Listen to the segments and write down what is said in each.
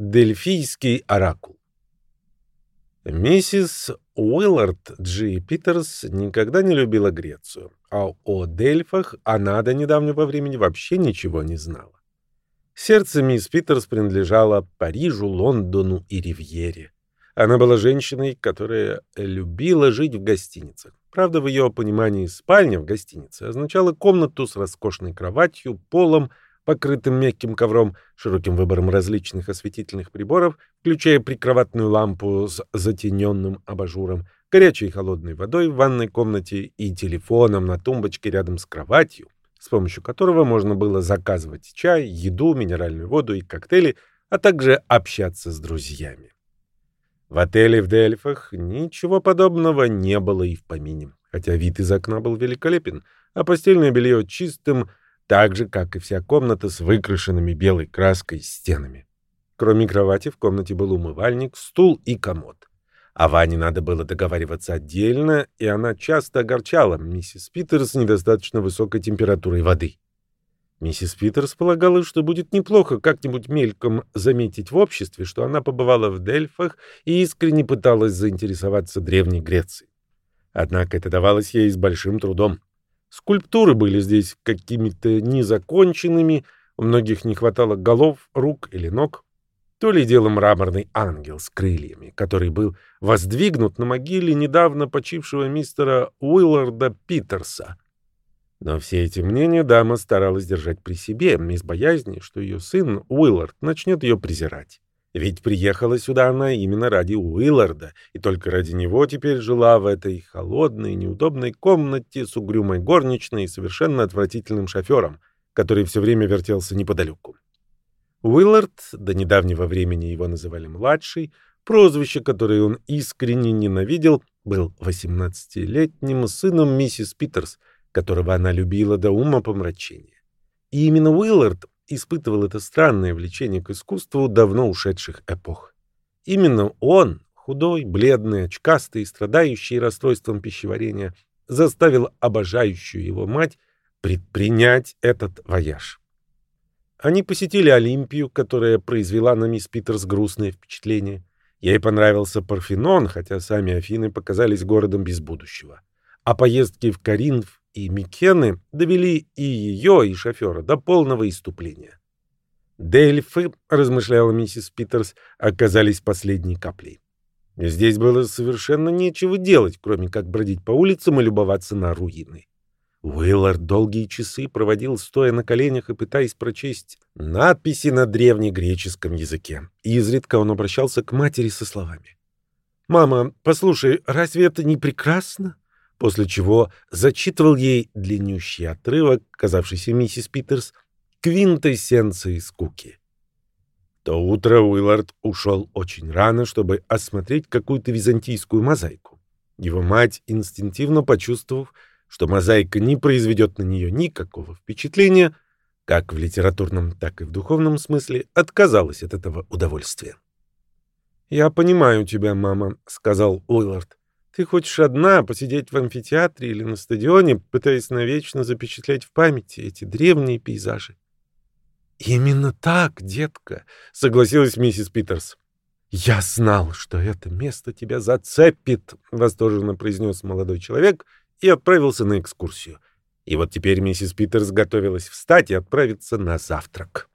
Дельфийский оракул. Миссис Уиллард Джи Питерс никогда не любила Грецию, а о Дельфах она до недавнего времени вообще ничего не знала. Сердце мисс Питерс принадлежало Парижу, Лондону и Ривьере. Она была женщиной, которая любила жить в гостиницах. Правда, в ее понимании спальня в гостинице означала комнату с роскошной кроватью, полом, покрытым мягким ковром, широким выбором различных осветительных приборов, включая прикроватную лампу с затененным абажуром, горячей и холодной водой в ванной комнате и телефоном на тумбочке рядом с кроватью, с помощью которого можно было заказывать чай, еду, минеральную воду и коктейли, а также общаться с друзьями. В отеле в Дельфах ничего подобного не было и в помине, хотя вид из окна был великолепен, а постельное белье чистым, так же, как и вся комната с выкрашенными белой краской стенами. Кроме кровати в комнате был умывальник, стул и комод. А Ване надо было договариваться отдельно, и она часто огорчала миссис Питерс недостаточно высокой температурой воды. Миссис Питерс полагала, что будет неплохо как-нибудь мельком заметить в обществе, что она побывала в Дельфах и искренне пыталась заинтересоваться Древней Грецией. Однако это давалось ей с большим трудом. Скульптуры были здесь какими-то незаконченными, у многих не хватало голов, рук или ног. То ли дело мраморный ангел с крыльями, который был воздвигнут на могиле недавно почившего мистера Уилларда Питерса. Но все эти мнения дама старалась держать при себе, из боязни, что ее сын Уиллард начнет ее презирать. Ведь приехала сюда она именно ради Уилларда, и только ради него теперь жила в этой холодной, неудобной комнате с угрюмой горничной и совершенно отвратительным шофером, который все время вертелся неподалеку. Уиллард, до недавнего времени его называли «младший», прозвище, которое он искренне ненавидел, был 18-летним сыном миссис Питерс, которого она любила до ума помрачения. И именно Уиллард испытывал это странное влечение к искусству давно ушедших эпох. Именно он, худой, бледный, очкастый, страдающий расстройством пищеварения, заставил обожающую его мать предпринять этот вояж. Они посетили Олимпию, которая произвела на мисс Питерс грустное впечатление. Ей понравился Парфенон, хотя сами Афины показались городом без будущего. А поездки в Коринф и Микены довели и ее, и шофера до полного исступления. Дельфы, размышляла миссис Питерс, оказались последней каплей. Здесь было совершенно нечего делать, кроме как бродить по улицам и любоваться на руины. Уиллард долгие часы проводил, стоя на коленях и пытаясь прочесть надписи на древнегреческом языке. Изредка он обращался к матери со словами. «Мама, послушай, разве это не прекрасно? После чего зачитывал ей длиннющий отрывок, казавшийся миссис Питерс квинтэссенцией скуки. То утро Уиллард ушел очень рано, чтобы осмотреть какую-то византийскую мозаику. Его мать, инстинктивно почувствовав, что мозаика не произведет на нее никакого впечатления, как в литературном, так и в духовном смысле, отказалась от этого удовольствия. «Я понимаю тебя, мама», — сказал Уиллард. Ты хочешь одна посидеть в амфитеатре или на стадионе, пытаясь навечно запечатлеть в памяти эти древние пейзажи. «Именно так, детка», — согласилась миссис Питерс. «Я знал, что это место тебя зацепит», — восторженно произнес молодой человек и отправился на экскурсию. И вот теперь миссис Питерс готовилась встать и отправиться на завтрак.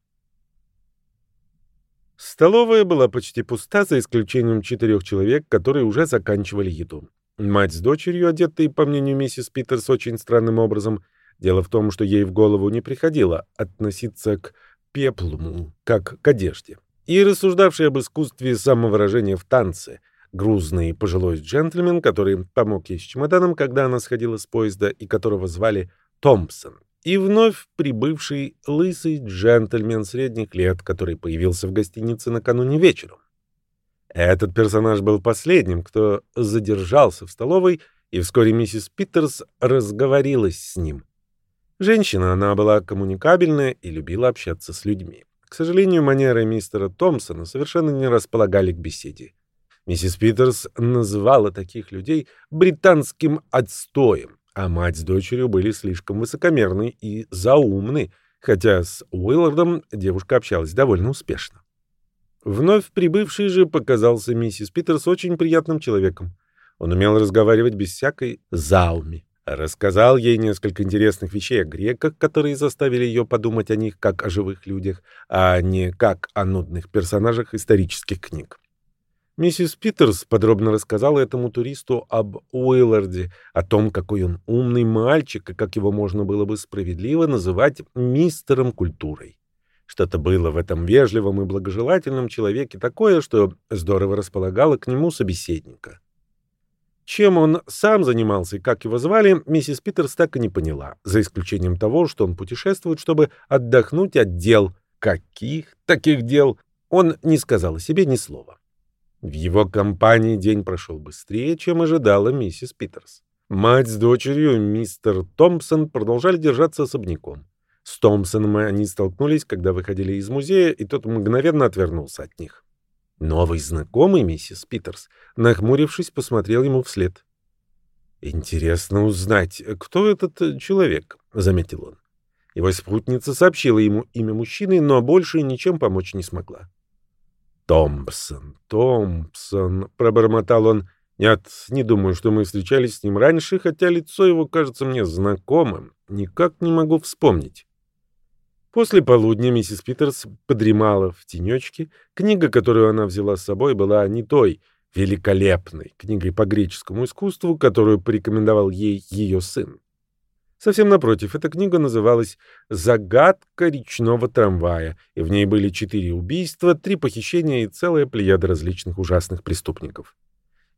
Столовая была почти пуста, за исключением четырех человек, которые уже заканчивали еду. Мать с дочерью, одетые, по мнению миссис Питерс, очень странным образом. Дело в том, что ей в голову не приходило относиться к пеплуму, как к одежде. И рассуждавший об искусстве самовыражения в танце, грузный пожилой джентльмен, который помог ей с чемоданом, когда она сходила с поезда, и которого звали Томпсон и вновь прибывший лысый джентльмен средних лет, который появился в гостинице накануне вечером. Этот персонаж был последним, кто задержался в столовой, и вскоре миссис Питерс разговорилась с ним. Женщина, она была коммуникабельная и любила общаться с людьми. К сожалению, манеры мистера Томпсона совершенно не располагали к беседе. Миссис Питерс называла таких людей британским отстоем, а мать с дочерью были слишком высокомерны и заумны, хотя с Уиллардом девушка общалась довольно успешно. Вновь прибывший же показался миссис Питерс очень приятным человеком. Он умел разговаривать без всякой зауми. Рассказал ей несколько интересных вещей о греках, которые заставили ее подумать о них как о живых людях, а не как о нудных персонажах исторических книг. Миссис Питерс подробно рассказала этому туристу об Уилларде, о том, какой он умный мальчик и как его можно было бы справедливо называть мистером культурой. Что-то было в этом вежливом и благожелательном человеке такое, что здорово располагало к нему собеседника. Чем он сам занимался и как его звали, миссис Питерс так и не поняла, за исключением того, что он путешествует, чтобы отдохнуть от дел. Каких таких дел? Он не сказал о себе ни слова. В его компании день прошел быстрее, чем ожидала миссис Питерс. Мать с дочерью, мистер Томпсон, продолжали держаться особняком. С Томпсоном они столкнулись, когда выходили из музея, и тот мгновенно отвернулся от них. Новый знакомый, миссис Питерс, нахмурившись, посмотрел ему вслед. «Интересно узнать, кто этот э, человек?» — заметил он. Его спутница сообщила ему имя мужчины, но больше ничем помочь не смогла. «Томпсон, Томпсон», — пробормотал он. «Нет, не думаю, что мы встречались с ним раньше, хотя лицо его кажется мне знакомым. Никак не могу вспомнить». После полудня миссис Питерс подремала в тенечке. Книга, которую она взяла с собой, была не той великолепной книгой по греческому искусству, которую порекомендовал ей ее сын. Совсем напротив, эта книга называлась «Загадка речного трамвая», и в ней были четыре убийства, три похищения и целая плеяда различных ужасных преступников.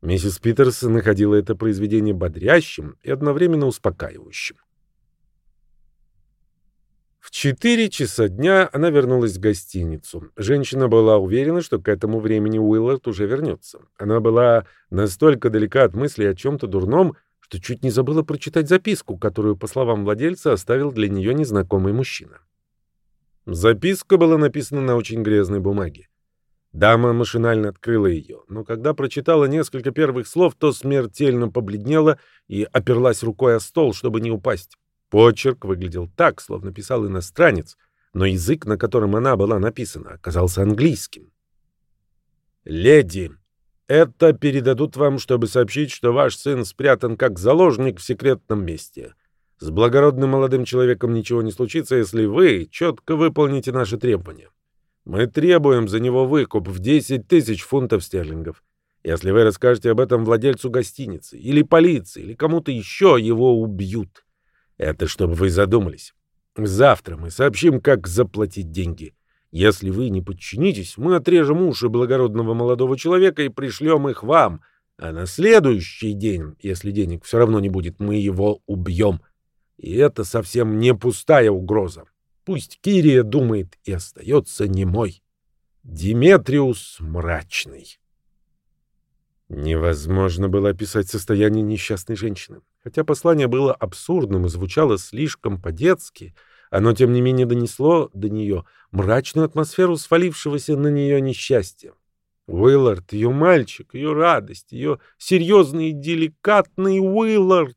Миссис Питерс находила это произведение бодрящим и одновременно успокаивающим. В четыре часа дня она вернулась в гостиницу. Женщина была уверена, что к этому времени Уиллард уже вернется. Она была настолько далека от мысли о чем-то дурном, что чуть не забыла прочитать записку, которую, по словам владельца, оставил для нее незнакомый мужчина. Записка была написана на очень грязной бумаге. Дама машинально открыла ее, но когда прочитала несколько первых слов, то смертельно побледнела и оперлась рукой о стол, чтобы не упасть. Почерк выглядел так, словно писал иностранец, но язык, на котором она была написана, оказался английским. «Леди, это передадут вам, чтобы сообщить, что ваш сын спрятан как заложник в секретном месте. С благородным молодым человеком ничего не случится, если вы четко выполните наши требования. Мы требуем за него выкуп в 10 тысяч фунтов стерлингов. Если вы расскажете об этом владельцу гостиницы или полиции, или кому-то еще, его убьют. Это чтобы вы задумались. Завтра мы сообщим, как заплатить деньги. Если вы не подчинитесь, мы отрежем уши благородного молодого человека и пришлем их вам. А на следующий день, если денег все равно не будет, мы его убьем. И это совсем не пустая угроза. Пусть Кирия думает и остается немой. Диметриус мрачный. Невозможно было описать состояние несчастной женщины. Хотя послание было абсурдным и звучало слишком по-детски, оно, тем не менее, донесло до нее мрачную атмосферу свалившегося на нее несчастья. Уиллард, ее мальчик, ее радость, ее серьезный и деликатный Уиллард.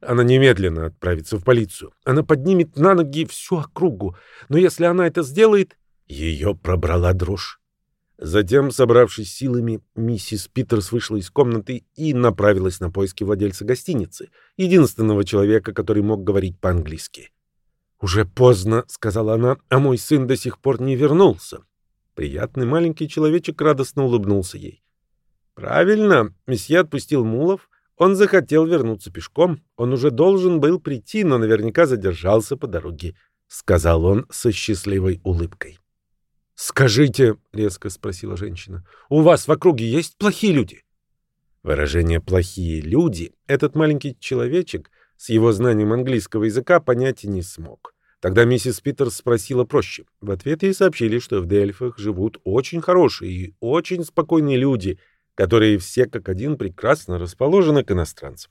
Она немедленно отправится в полицию. Она поднимет на ноги всю округу. Но если она это сделает, ее пробрала дрожь. Затем, собравшись силами, миссис Питерс вышла из комнаты и направилась на поиски владельца гостиницы, единственного человека, который мог говорить по-английски. «Уже поздно», — сказала она, — «а мой сын до сих пор не вернулся». Приятный маленький человечек радостно улыбнулся ей. «Правильно, месье отпустил мулов. Он захотел вернуться пешком. Он уже должен был прийти, но наверняка задержался по дороге», — сказал он со счастливой улыбкой. «Скажите», — резко спросила женщина, — «у вас в округе есть плохие люди?» Выражение «плохие люди» этот маленький человечек с его знанием английского языка понять не смог. Тогда миссис Питерс спросила проще. В ответ ей сообщили, что в Дельфах живут очень хорошие и очень спокойные люди, которые все как один прекрасно расположены к иностранцам.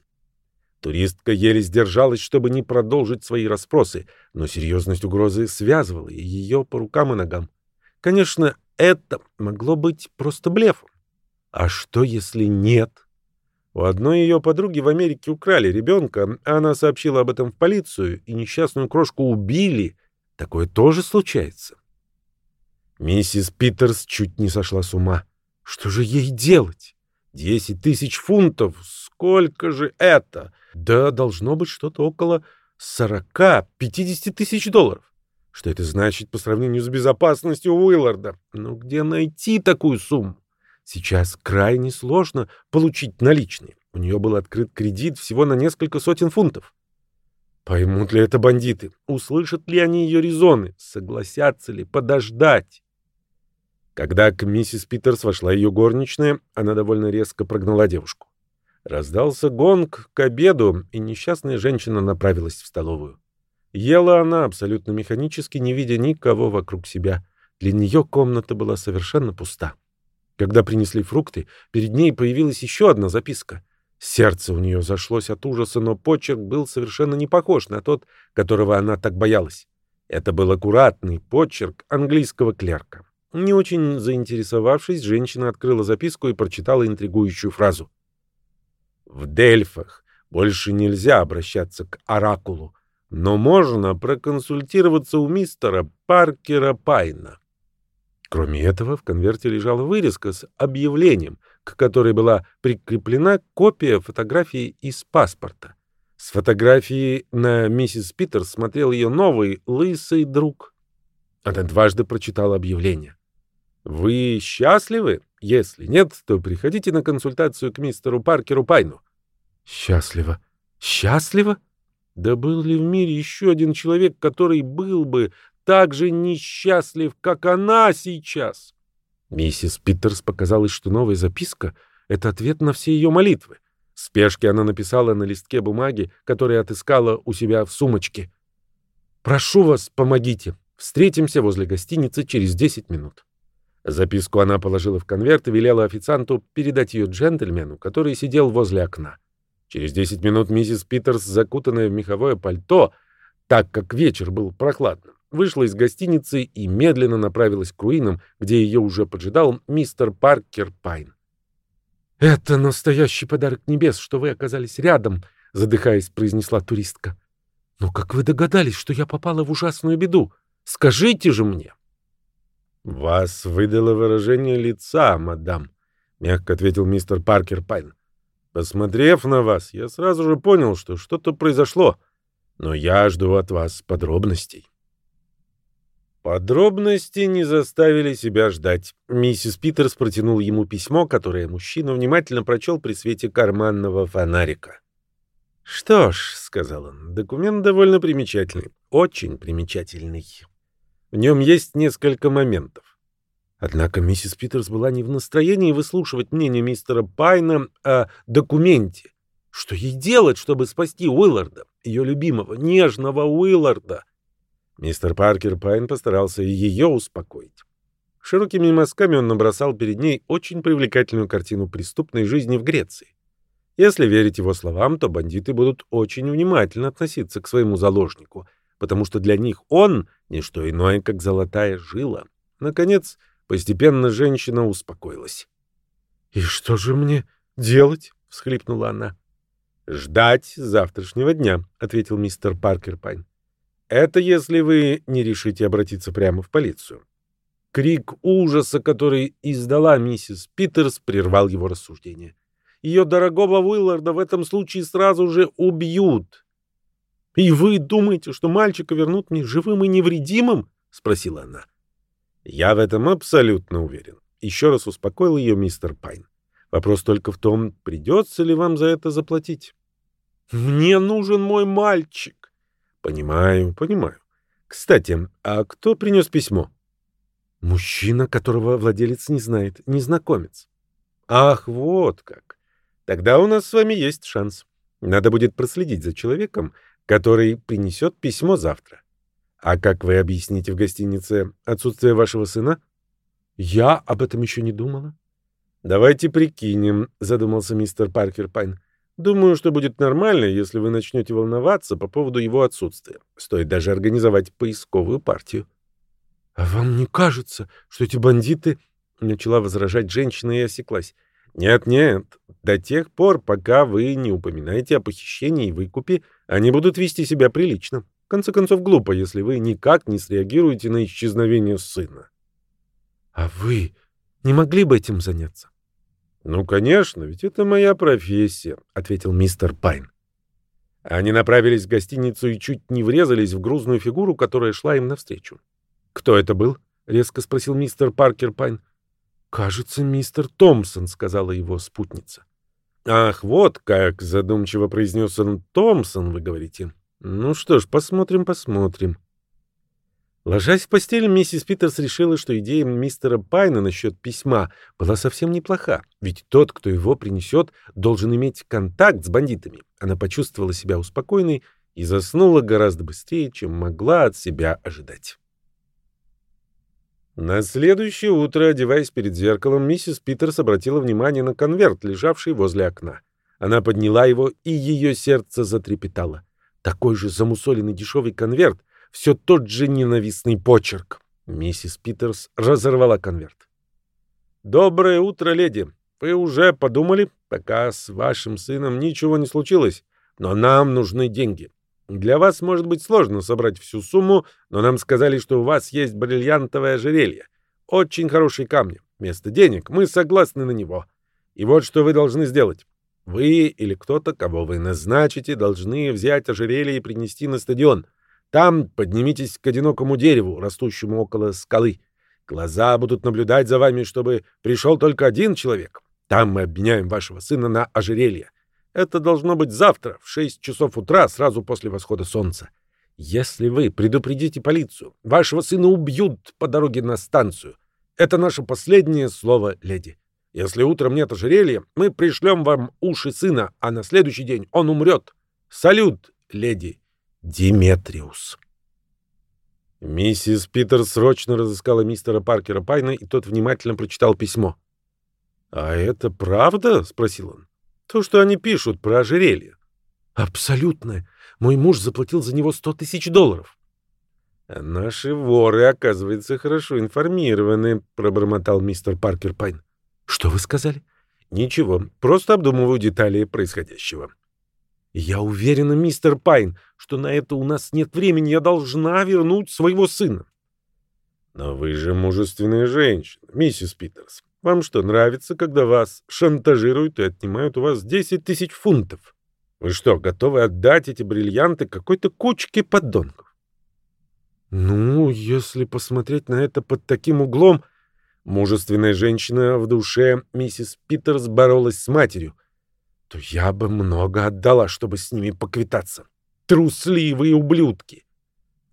Туристка еле сдержалась, чтобы не продолжить свои расспросы, но серьезность угрозы связывала ее по рукам и ногам. Конечно, это могло быть просто блефом. А что, если нет? У одной ее подруги в Америке украли ребенка, а она сообщила об этом в полицию, и несчастную крошку убили. Такое тоже случается. Миссис Питерс чуть не сошла с ума. Что же ей делать? Десять тысяч фунтов. Сколько же это? Да, должно быть что-то около сорока-пятидесяти тысяч долларов. Что это значит по сравнению с безопасностью Уилларда? Ну где найти такую сумму? Сейчас крайне сложно получить наличные. У нее был открыт кредит всего на несколько сотен фунтов. Поймут ли это бандиты? Услышат ли они ее резоны? Согласятся ли подождать? Когда к миссис Питерс вошла ее горничная, она довольно резко прогнала девушку. Раздался гонг к обеду, и несчастная женщина направилась в столовую. Ела она абсолютно механически, не видя никого вокруг себя. Для нее комната была совершенно пуста. Когда принесли фрукты, перед ней появилась еще одна записка. Сердце у нее зашлось от ужаса, но почерк был совершенно не похож на тот, которого она так боялась. Это был аккуратный почерк английского клерка. Не очень заинтересовавшись, женщина открыла записку и прочитала интригующую фразу. «В Дельфах больше нельзя обращаться к оракулу, но можно проконсультироваться у мистера Паркера Пайна». Кроме этого, в конверте лежала вырезка с объявлением, к которой была прикреплена копия фотографии из паспорта. С фотографии на миссис Питерс смотрел ее новый лысый друг. Она дважды прочитала объявление. «Вы счастливы? Если нет, то приходите на консультацию к мистеру Паркеру Пайну». «Счастливо? Счастливо? Да был ли в мире еще один человек, который был бы так же несчастлив, как она сейчас. Миссис Питерс показалось, что новая записка — это ответ на все ее молитвы. В спешке она написала на листке бумаги, который отыскала у себя в сумочке. «Прошу вас, помогите. Встретимся возле гостиницы через 10 минут». Записку она положила в конверт и велела официанту передать ее джентльмену, который сидел возле окна. Через 10 минут миссис Питерс, закутанная в меховое пальто, так как вечер был прохладным, вышла из гостиницы и медленно направилась к руинам, где ее уже поджидал мистер Паркер Пайн. «Это настоящий подарок небес, что вы оказались рядом», — задыхаясь, произнесла туристка. «Но как вы догадались, что я попала в ужасную беду? Скажите же мне!» «Вас выдало выражение лица, мадам», — мягко ответил мистер Паркер Пайн. «Посмотрев на вас, я сразу же понял, что что-то произошло, но я жду от вас подробностей». Подробности не заставили себя ждать. Миссис Питерс протянула ему письмо, которое мужчина внимательно прочел при свете карманного фонарика. «Что ж», — сказал он, — «документ довольно примечательный, очень примечательный. В нем есть несколько моментов». Однако миссис Питерс была не в настроении выслушивать мнение мистера Пайна о документе. Что ей делать, чтобы спасти Уилларда, ее любимого, нежного Уилларда? Мистер Паркер Пайн постарался ее успокоить. Широкими мазками он набросал перед ней очень привлекательную картину преступной жизни в Греции. Если верить его словам, то бандиты будут очень внимательно относиться к своему заложнику, потому что для них он — не что иное, как золотая жила. Наконец, постепенно женщина успокоилась. «И что же мне делать?» — всхлипнула она. «Ждать завтрашнего дня», — ответил мистер Паркер Пайн. Это если вы не решите обратиться прямо в полицию. Крик ужаса, который издала миссис Питерс, прервал его рассуждение. Ее дорогого Уилларда в этом случае сразу же убьют. — И вы думаете, что мальчика вернут мне живым и невредимым? — спросила она. — Я в этом абсолютно уверен. Еще раз успокоил ее мистер Пайн. Вопрос только в том, придется ли вам за это заплатить. — Мне нужен мой мальчик. Понимаю, понимаю. Кстати, а кто принес письмо? Мужчина, которого владелец не знает, незнакомец. Ах, вот как. Тогда у нас с вами есть шанс. Надо будет проследить за человеком, который принесет письмо завтра. А как вы объясните в гостинице отсутствие вашего сына? Я об этом еще не думала. Давайте прикинем, задумался мистер Паркер Пайн. Думаю, что будет нормально, если вы начнете волноваться по поводу его отсутствия. Стоит даже организовать поисковую партию. — А вам не кажется, что эти бандиты... — начала возражать женщина и осеклась. «Нет-нет, до тех пор, пока вы не упоминаете о похищении и выкупе, они будут вести себя прилично. В конце концов, глупо, если вы никак не среагируете на исчезновение сына». А вы не могли бы этим заняться? «Ну, конечно, ведь это моя профессия», — ответил мистер Пайн. Они направились в гостиницу и чуть не врезались в грузную фигуру, которая шла им навстречу. «Кто это был?» — резко спросил мистер Паркер Пайн. «Кажется, мистер Томпсон», — сказала его спутница. «Ах, вот как!» — задумчиво произнес он. «Томпсон, вы говорите. Ну что ж, посмотрим, посмотрим». Ложась в постель, миссис Питерс решила, что идея мистера Пайна насчет письма была совсем неплоха, ведь тот, кто его принесет, должен иметь контакт с бандитами. Она почувствовала себя успокоенной и заснула гораздо быстрее, чем могла от себя ожидать. На следующее утро, одеваясь перед зеркалом, миссис Питерс обратила внимание на конверт, лежавший возле окна. Она подняла его, и ее сердце затрепетало. Такой же замусоленный дешевый конверт, все тот же ненавистный почерк. Миссис Питерс разорвала конверт. «Доброе утро, леди. Вы уже подумали, пока с вашим сыном ничего не случилось, но нам нужны деньги. Для вас может быть сложно собрать всю сумму, но нам сказали, что у вас есть бриллиантовое ожерелье. Очень хорошие камни. Вместо денег мы согласны на него. И вот что вы должны сделать. Вы или кто-то, кого вы назначите, должны взять ожерелье и принести на стадион. Там поднимитесь к одинокому дереву, растущему около скалы. Глаза будут наблюдать за вами, чтобы пришел только один человек. Там мы обменяем вашего сына на ожерелье. Это должно быть завтра, в 6 часов утра, сразу после восхода солнца. Если вы предупредите полицию, вашего сына убьют по дороге на станцию. Это наше последнее слово, леди. Если утром нет ожерелья, мы пришлем вам уши сына, а на следующий день он умрет. Салют, леди Диметриус. Миссис Питер срочно разыскала мистера Паркера Пайна, и тот внимательно прочитал письмо. «А это правда?» — спросил он. «То, что они пишут про ожерелье». «Абсолютно. Мой муж заплатил за него сто тысяч долларов». «Наши воры, оказывается, хорошо информированы», — пробормотал мистер Паркер Пайн. «Что вы сказали?» «Ничего, просто обдумываю детали происходящего». «Я уверена, мистер Пайн, что на это у нас нет времени. Я должна вернуть своего сына». «Но вы же мужественная женщина, миссис Питерс. Вам что, нравится, когда вас шантажируют и отнимают у вас 10 тысяч фунтов? Вы что, готовы отдать эти бриллианты какой-то кучке подонков?» «Ну, если посмотреть на это под таким углом...» Мужественная женщина в душе миссис Питерс боролась с матерью — то я бы много отдала, чтобы с ними поквитаться. Трусливые ублюдки!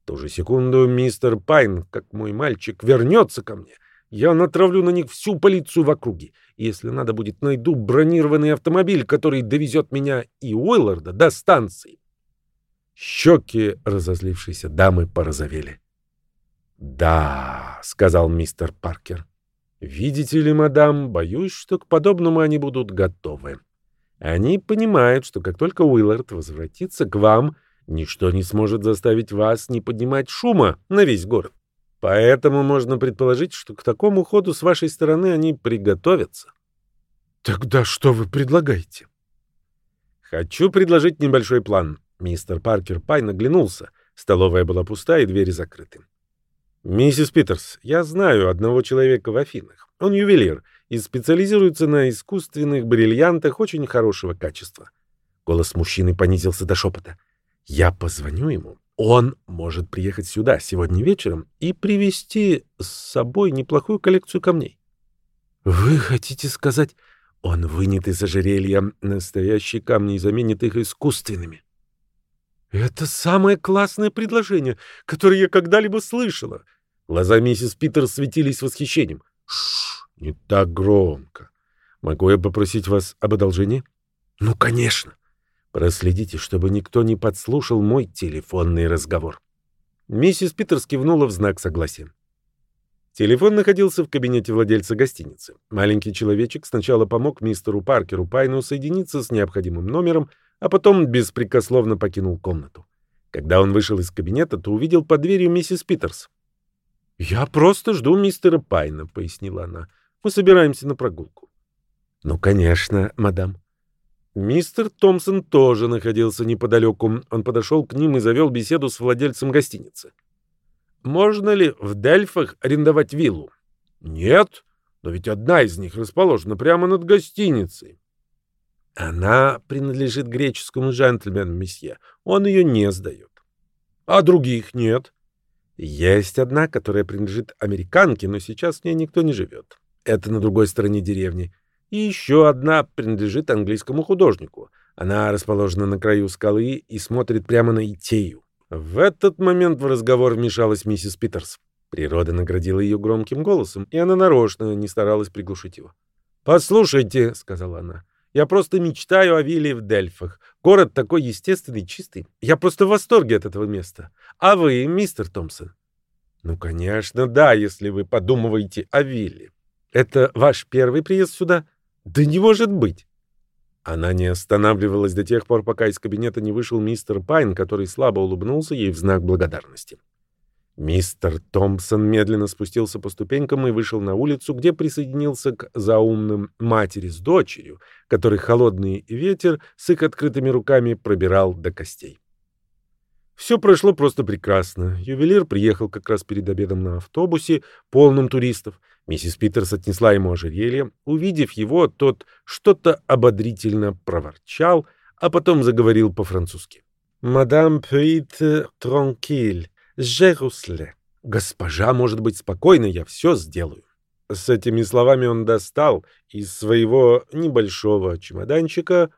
В ту же секунду мистер Пайн, как мой мальчик, вернется ко мне. Я натравлю на них всю полицию в округе. Если надо будет, найду бронированный автомобиль, который довезет меня и Уилларда до станции. Щеки разозлившейся дамы порозовели. «Да», — сказал мистер Паркер. «Видите ли, мадам, боюсь, что к подобному они будут готовы. Они понимают, что как только Уиллард возвратится к вам, ничто не сможет заставить вас не поднимать шума на весь город. Поэтому можно предположить, что к такому ходу с вашей стороны они приготовятся. Тогда что вы предлагаете? Хочу предложить небольшой план. Мистер Паркер Пай наглянулся. Столовая была пуста и двери закрыты. Миссис Питерс, я знаю одного человека в Афинах. Он ювелир и специализируется на искусственных бриллиантах очень хорошего качества. Голос мужчины понизился до шепота. Я позвоню ему. Он может приехать сюда сегодня вечером и привезти с собой неплохую коллекцию камней. Вы хотите сказать, он вынет из ожерелья настоящие камни и заменит их искусственными? Это самое классное предложение, которое я когда-либо слышала. Глаза миссис Питер светились восхищением. Шш, не так громко. Могу я попросить вас об одолжении? Ну, конечно. Проследите, чтобы никто не подслушал мой телефонный разговор. Миссис Питерс кивнула в знак согласия. Телефон находился в кабинете владельца гостиницы. Маленький человечек сначала помог мистеру Паркеру Пайну соединиться с необходимым номером, а потом беспрекословно покинул комнату. Когда он вышел из кабинета, то увидел под дверью миссис Питерс. «Я просто жду мистера Пайна», — пояснила она. «Мы собираемся на прогулку». «Ну, конечно, мадам». Мистер Томпсон тоже находился неподалеку. Он подошел к ним и завел беседу с владельцем гостиницы. «Можно ли в Дельфах арендовать виллу?» Нет, но ведь одна из них расположена прямо над гостиницей. Она принадлежит греческому джентльмену, месье. Он ее не сдает. А других нет. Есть одна, которая принадлежит американке, но сейчас в ней никто не живет. Это на другой стороне деревни. И еще одна принадлежит английскому художнику. Она расположена на краю скалы и смотрит прямо на Итею. В этот момент в разговор вмешалась миссис Питерс. Природа наградила ее громким голосом, и она нарочно не старалась приглушить его. «Послушайте», — сказала она, — «я просто мечтаю о вилле в Дельфах. Город такой естественный, чистый. Я просто в восторге от этого места. А вы, мистер Томпсон?» «Ну, конечно, да, если вы подумываете о вилле. Это ваш первый приезд сюда?» «Да не может быть!» Она не останавливалась до тех пор, пока из кабинета не вышел мистер Пайн, который слабо улыбнулся ей в знак благодарности. Мистер Томпсон медленно спустился по ступенькам и вышел на улицу, где присоединился к заумным матери с дочерью, который холодный ветер с их открытыми руками пробирал до костей. Все прошло просто прекрасно. Ювелир приехал как раз перед обедом на автобусе, полном туристов. Миссис Питерс отнесла ему ожерелье. Увидев его, тот что-то ободрительно проворчал, а потом заговорил по-французски. «Мадам Пюит тронкиль». Жерусле. Госпожа может быть спокойна, я все сделаю. С этими словами он достал из своего небольшого чемоданчика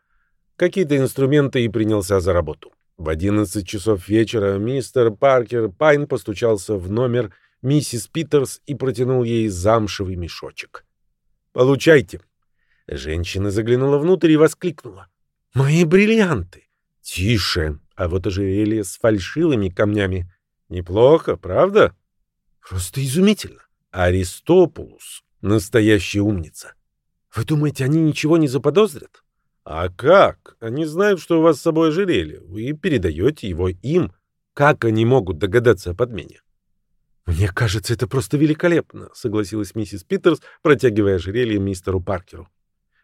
какие-то инструменты и принялся за работу. В одиннадцать часов вечера мистер Паркер Пайн постучался в номер миссис Питерс и протянул ей замшевый мешочек. «Получайте». Женщина заглянула внутрь и воскликнула. «Мои бриллианты!» «Тише!» А вот ожерелье с фальшивыми камнями Неплохо, правда? Просто изумительно. Аристопулус — настоящая умница. Вы думаете, они ничего не заподозрят? А как? Они знают, что у вас с собой ожерелье. Вы передаете его им. Как они могут догадаться о подмене? «Мне кажется, это просто великолепно», — согласилась миссис Питерс, протягивая ожерелье мистеру Паркеру.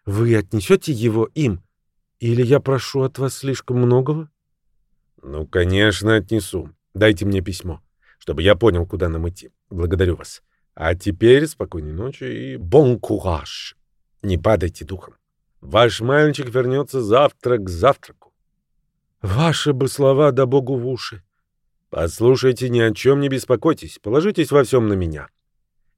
«Вы отнесете его им? Или я прошу от вас слишком многого?» «Ну, конечно, отнесу. Дайте мне письмо, чтобы я понял, куда нам идти. Благодарю вас. А теперь спокойной ночи и бон кураж. Не падайте духом. Ваш мальчик вернется завтра к завтраку. Ваши бы слова да богу в уши. Послушайте, ни о чем не беспокойтесь, положитесь во всем на меня.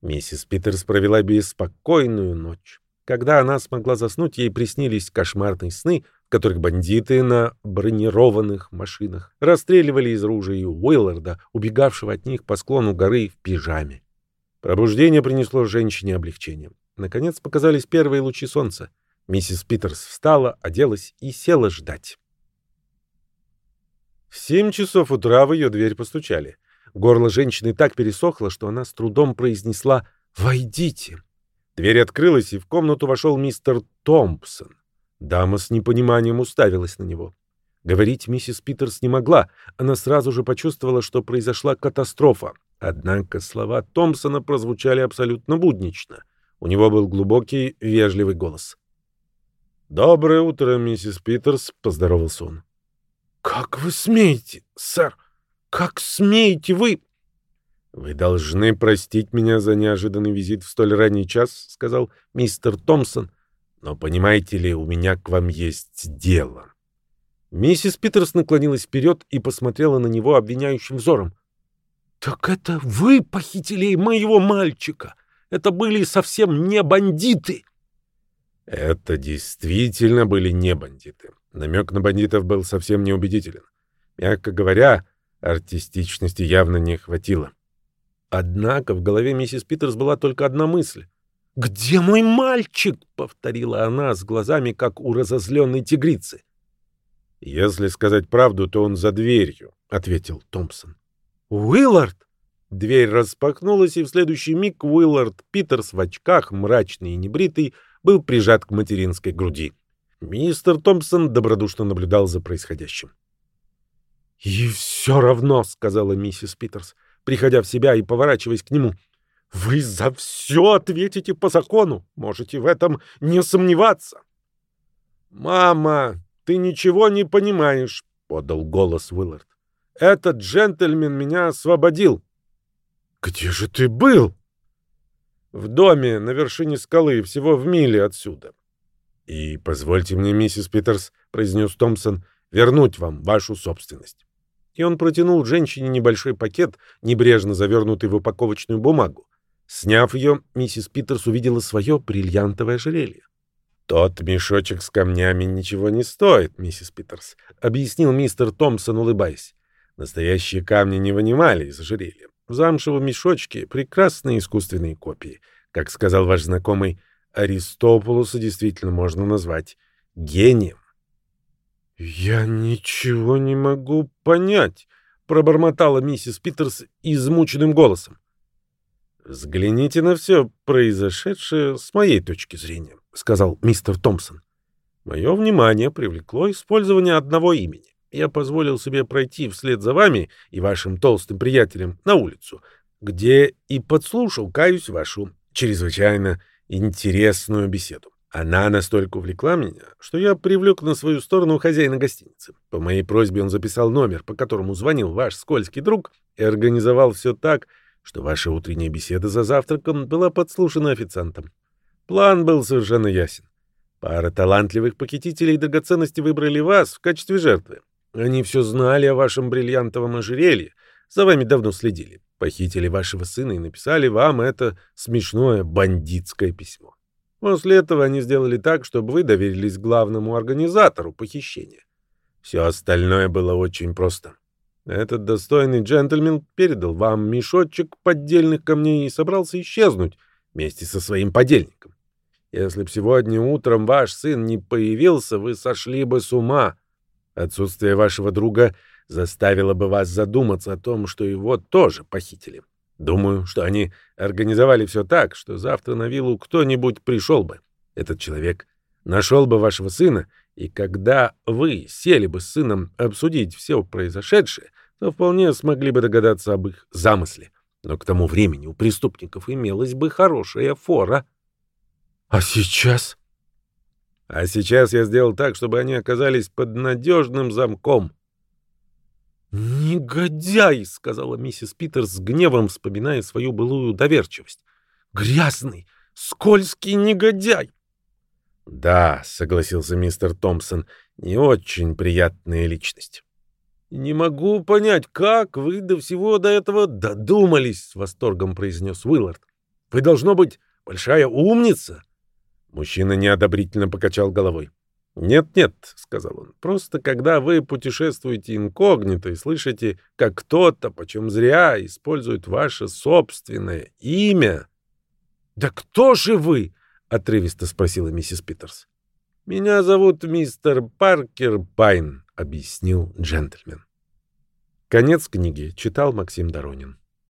Миссис Питерс провела беспокойную ночь. Когда она смогла заснуть, ей приснились кошмарные сны — в которых бандиты на бронированных машинах расстреливали из ружей Уилларда, убегавшего от них по склону горы в пижаме. Пробуждение принесло женщине облегчение. Наконец показались первые лучи солнца. Миссис Питерс встала, оделась и села ждать. В семь часов утра в ее дверь постучали. Горло женщины так пересохло, что она с трудом произнесла «Войдите». Дверь открылась, и в комнату вошел мистер Томпсон. Дама с непониманием уставилась на него. Говорить миссис Питерс не могла. Она сразу же почувствовала, что произошла катастрофа. Однако слова Томпсона прозвучали абсолютно буднично. У него был глубокий, вежливый голос. «Доброе утро, миссис Питерс», — поздоровался он. «Как вы смеете, сэр? Как смеете вы?» «Вы должны простить меня за неожиданный визит в столь ранний час», — сказал мистер Томпсон. Но, понимаете ли, у меня к вам есть дело. Миссис Питерс наклонилась вперед и посмотрела на него обвиняющим взором. «Так это вы похитили моего мальчика? Это были совсем не бандиты!» Это действительно были не бандиты. Намек на бандитов был совсем неубедителен. Мягко говоря, артистичности явно не хватило. Однако в голове миссис Питерс была только одна мысль. «Где мой мальчик?» — повторила она с глазами, как у разозленной тигрицы. «Если сказать правду, то он за дверью», — ответил Томпсон. «Уиллард!» Дверь распахнулась, и в следующий миг Уиллард Питерс в очках, мрачный и небритый, был прижат к материнской груди. Мистер Томпсон добродушно наблюдал за происходящим. «И все равно», — сказала миссис Питерс, приходя в себя и поворачиваясь к нему, — вы за все ответите по закону. Можете в этом не сомневаться. «Мама, ты ничего не понимаешь», — подал голос Уиллард. «Этот джентльмен меня освободил». «Где же ты был?» в доме на вершине скалы, всего в миле отсюда. «И позвольте мне, миссис Питерс», — произнес Томпсон, — «вернуть вам вашу собственность». И он протянул женщине небольшой пакет, небрежно завернутый в упаковочную бумагу. Сняв ее, миссис Питерс увидела свое бриллиантовое ожерелье. «Тот мешочек с камнями ничего не стоит, миссис Питерс», — объяснил мистер Томпсон, улыбаясь. «Настоящие камни не вынимали из ожерелья. В замшевом мешочке прекрасные искусственные копии. Как сказал ваш знакомый, Аристопулуса действительно можно назвать гением. «Я ничего не могу понять», — пробормотала миссис Питерс измученным голосом. «Взгляните на все произошедшее с моей точки зрения», — сказал мистер Томпсон. «Мое внимание привлекло использование одного имени. Я позволил себе пройти вслед за вами и вашим толстым приятелем на улицу, где и подслушал, каюсь, вашу чрезвычайно интересную беседу. Она настолько увлекла меня, что я привлек на свою сторону хозяина гостиницы. По моей просьбе он записал номер, по которому звонил ваш скользкий друг, и организовал все так, что ваша утренняя беседа за завтраком была подслушана официантом. План был совершенно ясен. Пара талантливых похитителей драгоценности выбрали вас в качестве жертвы. Они все знали о вашем бриллиантовом ожерелье, за вами давно следили. Похитили вашего сына и написали вам это смешное бандитское письмо. После этого они сделали так, чтобы вы доверились главному организатору похищения. Все остальное было очень просто. Этот достойный джентльмен передал вам мешочек поддельных камней и собрался исчезнуть вместе со своим подельником. Если б сегодня утром ваш сын не появился, вы сошли бы с ума. Отсутствие вашего друга заставило бы вас задуматься о том, что его тоже похитили. Думаю, что они организовали все так, что завтра на виллу кто-нибудь пришел бы. Этот человек нашел бы вашего сына, и когда вы сели бы с сыном обсудить все произошедшее, то вполне смогли бы догадаться об их замысле. Но к тому времени у преступников имелась бы хорошая фора. А сейчас? А сейчас я сделал так, чтобы они оказались под надежным замком. «Негодяй!» — сказала миссис Питерс с гневом, вспоминая свою былую доверчивость. «Грязный, скользкий негодяй!» «Да», — согласился мистер Томпсон, — «не очень приятная личность». «Не могу понять, как вы до всего до этого додумались», — с восторгом произнес Уиллард. «Вы, должно быть, большая умница». Мужчина неодобрительно покачал головой. «Нет-нет», — сказал он, — «просто когда вы путешествуете инкогнито и слышите, как кто-то, почем зря, использует ваше собственное имя...» «Да кто же вы?» — отрывисто спросила миссис Питерс. «Меня зовут мистер Паркер Пайн», — объяснил джентльмен. Конец книги читал Максим Доронин.